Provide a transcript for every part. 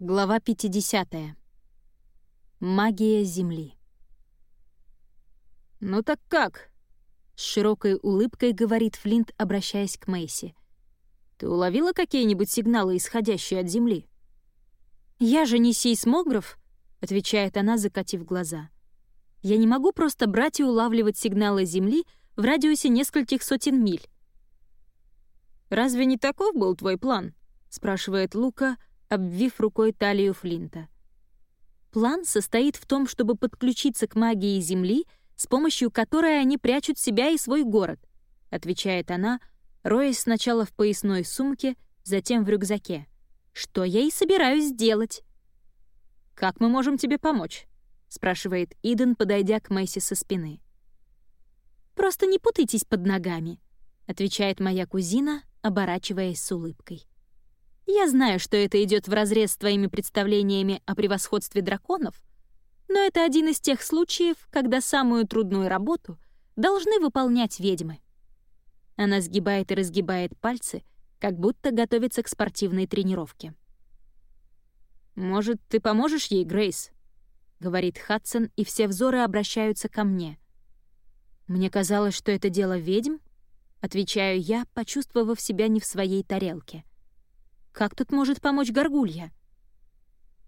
Глава 50. Магия Земли. «Ну так как?» — с широкой улыбкой говорит Флинт, обращаясь к Мэйси. «Ты уловила какие-нибудь сигналы, исходящие от Земли?» «Я же не сейсмограф», — отвечает она, закатив глаза. «Я не могу просто брать и улавливать сигналы Земли в радиусе нескольких сотен миль». «Разве не таков был твой план?» — спрашивает Лука, — обвив рукой талию Флинта. План состоит в том, чтобы подключиться к магии Земли, с помощью которой они прячут себя и свой город, отвечает она, роясь сначала в поясной сумке, затем в рюкзаке. Что я и собираюсь сделать. «Как мы можем тебе помочь?» — спрашивает Иден, подойдя к Мэйси со спины. «Просто не путайтесь под ногами», — отвечает моя кузина, оборачиваясь с улыбкой. Я знаю, что это идет вразрез с твоими представлениями о превосходстве драконов, но это один из тех случаев, когда самую трудную работу должны выполнять ведьмы. Она сгибает и разгибает пальцы, как будто готовится к спортивной тренировке. «Может, ты поможешь ей, Грейс?» — говорит Хадсон, и все взоры обращаются ко мне. «Мне казалось, что это дело ведьм?» — отвечаю я, почувствовав себя не в своей тарелке. Как тут может помочь горгулья?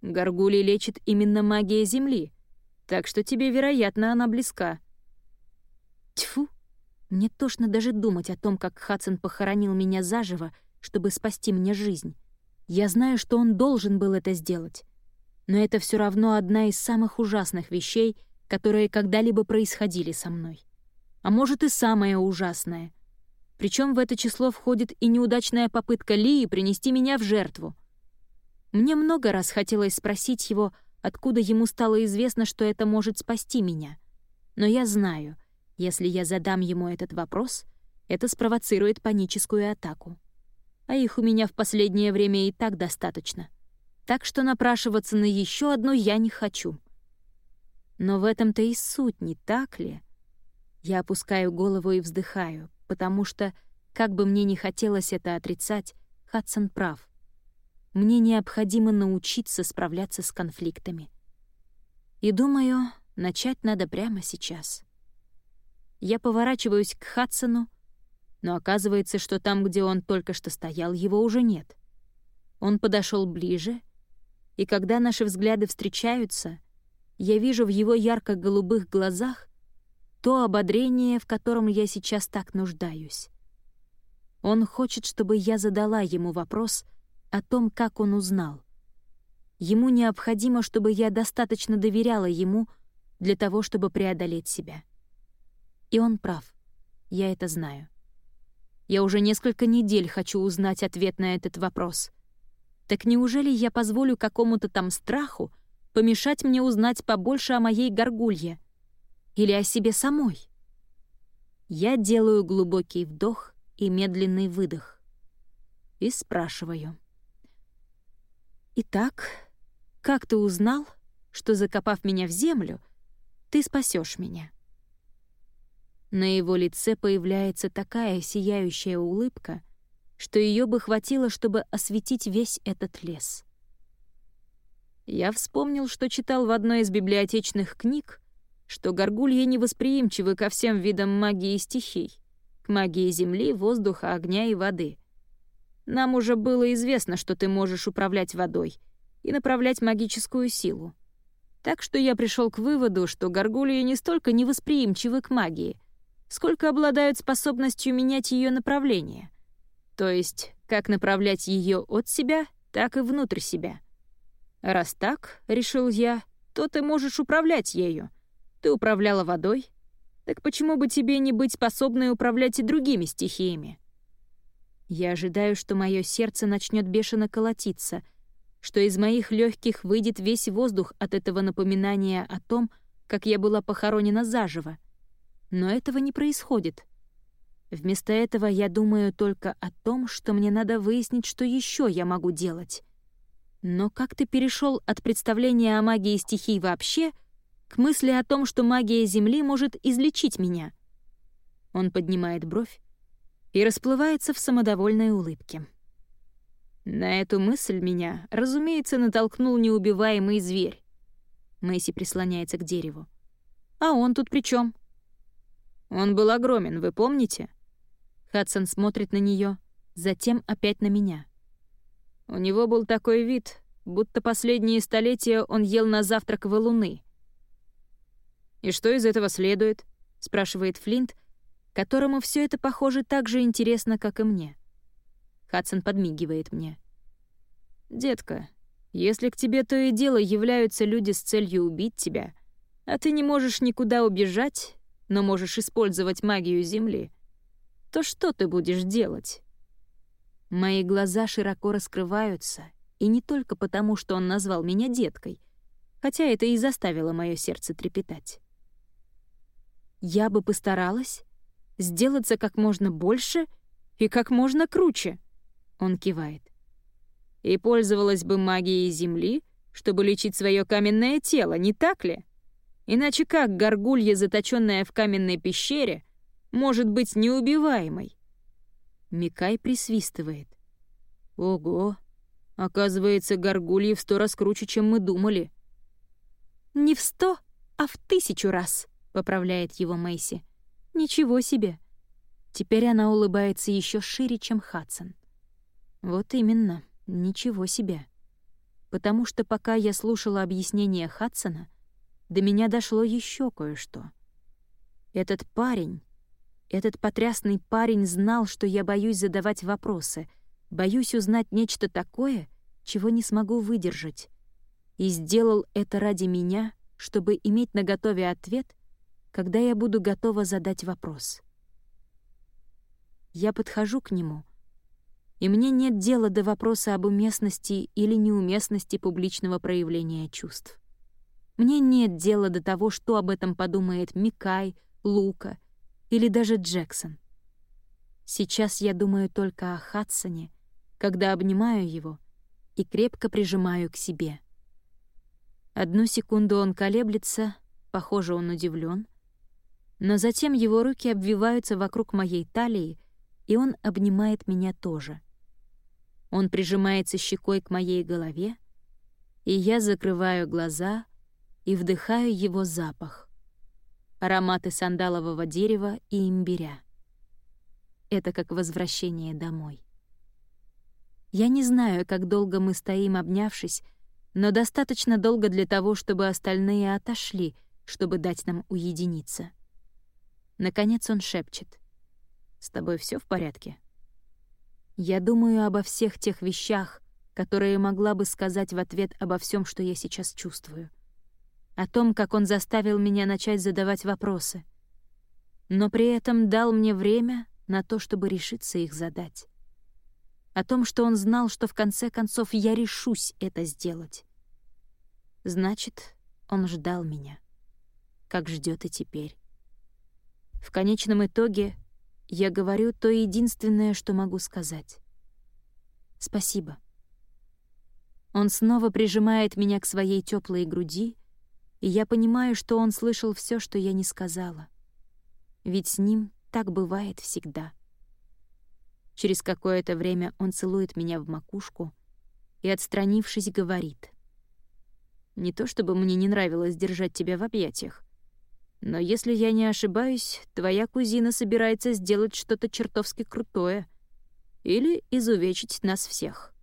Горгульи лечит именно магия Земли, так что тебе, вероятно, она близка. Тьфу! Мне тошно даже думать о том, как Хадсон похоронил меня заживо, чтобы спасти мне жизнь. Я знаю, что он должен был это сделать. Но это все равно одна из самых ужасных вещей, которые когда-либо происходили со мной. А может и самое ужасное — причем в это число входит и неудачная попытка Лии принести меня в жертву. Мне много раз хотелось спросить его, откуда ему стало известно, что это может спасти меня. Но я знаю, если я задам ему этот вопрос, это спровоцирует паническую атаку. А их у меня в последнее время и так достаточно. Так что напрашиваться на еще одну я не хочу. Но в этом-то и суть, не так ли? Я опускаю голову и вздыхаю, потому что, как бы мне ни хотелось это отрицать, Хадсон прав. Мне необходимо научиться справляться с конфликтами. И думаю, начать надо прямо сейчас. Я поворачиваюсь к Хадсону, но оказывается, что там, где он только что стоял, его уже нет. Он подошел ближе, и когда наши взгляды встречаются, я вижу в его ярко-голубых глазах то ободрение, в котором я сейчас так нуждаюсь. Он хочет, чтобы я задала ему вопрос о том, как он узнал. Ему необходимо, чтобы я достаточно доверяла ему для того, чтобы преодолеть себя. И он прав. Я это знаю. Я уже несколько недель хочу узнать ответ на этот вопрос. Так неужели я позволю какому-то там страху помешать мне узнать побольше о моей горгулье — или о себе самой? Я делаю глубокий вдох и медленный выдох. И спрашиваю. «Итак, как ты узнал, что, закопав меня в землю, ты спасешь меня?» На его лице появляется такая сияющая улыбка, что ее бы хватило, чтобы осветить весь этот лес. Я вспомнил, что читал в одной из библиотечных книг что горгульи невосприимчивы ко всем видам магии стихий, к магии земли, воздуха, огня и воды. Нам уже было известно, что ты можешь управлять водой и направлять магическую силу. Так что я пришел к выводу, что горгульи не столько невосприимчивы к магии, сколько обладают способностью менять ее направление. То есть, как направлять ее от себя, так и внутрь себя. Раз так, решил я, то ты можешь управлять ею — ты управляла водой, так почему бы тебе не быть способной управлять и другими стихиями? Я ожидаю, что мое сердце начнет бешено колотиться, что из моих легких выйдет весь воздух от этого напоминания о том, как я была похоронена заживо. Но этого не происходит. Вместо этого я думаю только о том, что мне надо выяснить, что еще я могу делать. Но как ты перешел от представления о магии стихий вообще — к мысли о том, что магия Земли может излечить меня. Он поднимает бровь и расплывается в самодовольной улыбке. На эту мысль меня, разумеется, натолкнул неубиваемый зверь. Мэйси прислоняется к дереву. А он тут при чем? Он был огромен, вы помните? Хадсон смотрит на нее, затем опять на меня. У него был такой вид, будто последние столетия он ел на завтрак валуны. «И что из этого следует?» — спрашивает Флинт, которому все это, похоже, так же интересно, как и мне. Хадсон подмигивает мне. «Детка, если к тебе то и дело являются люди с целью убить тебя, а ты не можешь никуда убежать, но можешь использовать магию Земли, то что ты будешь делать?» Мои глаза широко раскрываются, и не только потому, что он назвал меня деткой, хотя это и заставило мое сердце трепетать. Я бы постаралась сделаться как можно больше и как можно круче, он кивает. И пользовалась бы магией Земли, чтобы лечить свое каменное тело, не так ли? Иначе как горгулья, заточенная в каменной пещере, может быть неубиваемой? Микай присвистывает. Ого, оказывается, горгульи в сто раз круче, чем мы думали. Не в сто, а в тысячу раз, поправляет его Мэйси. Ничего себе. Теперь она улыбается еще шире, чем Хадсон. Вот именно, ничего себе. Потому что пока я слушала объяснение Хадсона, до меня дошло еще кое-что. Этот парень, этот потрясный парень знал, что я боюсь задавать вопросы, боюсь узнать нечто такое, чего не смогу выдержать. И сделал это ради меня, чтобы иметь наготове ответ, когда я буду готова задать вопрос. Я подхожу к нему — и мне нет дела до вопроса об уместности или неуместности публичного проявления чувств. Мне нет дела до того, что об этом подумает Микай, Лука или даже Джексон. Сейчас я думаю только о Хадсоне, когда обнимаю его и крепко прижимаю к себе. Одну секунду он колеблется, похоже, он удивлен, но затем его руки обвиваются вокруг моей талии, и он обнимает меня тоже — он прижимается щекой к моей голове, и я закрываю глаза и вдыхаю его запах. Ароматы сандалового дерева и имбиря. Это как возвращение домой. Я не знаю, как долго мы стоим, обнявшись, но достаточно долго для того, чтобы остальные отошли, чтобы дать нам уединиться. Наконец он шепчет. «С тобой все в порядке?» Я думаю обо всех тех вещах, которые могла бы сказать в ответ обо всем, что я сейчас чувствую. О том, как он заставил меня начать задавать вопросы. Но при этом дал мне время на то, чтобы решиться их задать. О том, что он знал, что в конце концов я решусь это сделать. Значит, он ждал меня, как ждет и теперь. В конечном итоге я говорю то единственное, что могу сказать. Спасибо. Он снова прижимает меня к своей теплой груди, и я понимаю, что он слышал все, что я не сказала. Ведь с ним так бывает всегда. Через какое-то время он целует меня в макушку и, отстранившись, говорит. «Не то чтобы мне не нравилось держать тебя в объятиях, но если я не ошибаюсь, твоя кузина собирается сделать что-то чертовски крутое. Или изувечить нас всех.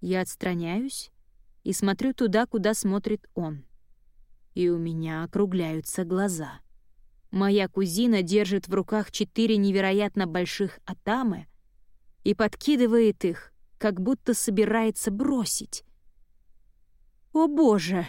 Я отстраняюсь и смотрю туда, куда смотрит он. И у меня округляются глаза. Моя кузина держит в руках четыре невероятно больших атамы и подкидывает их, как будто собирается бросить. «О боже!»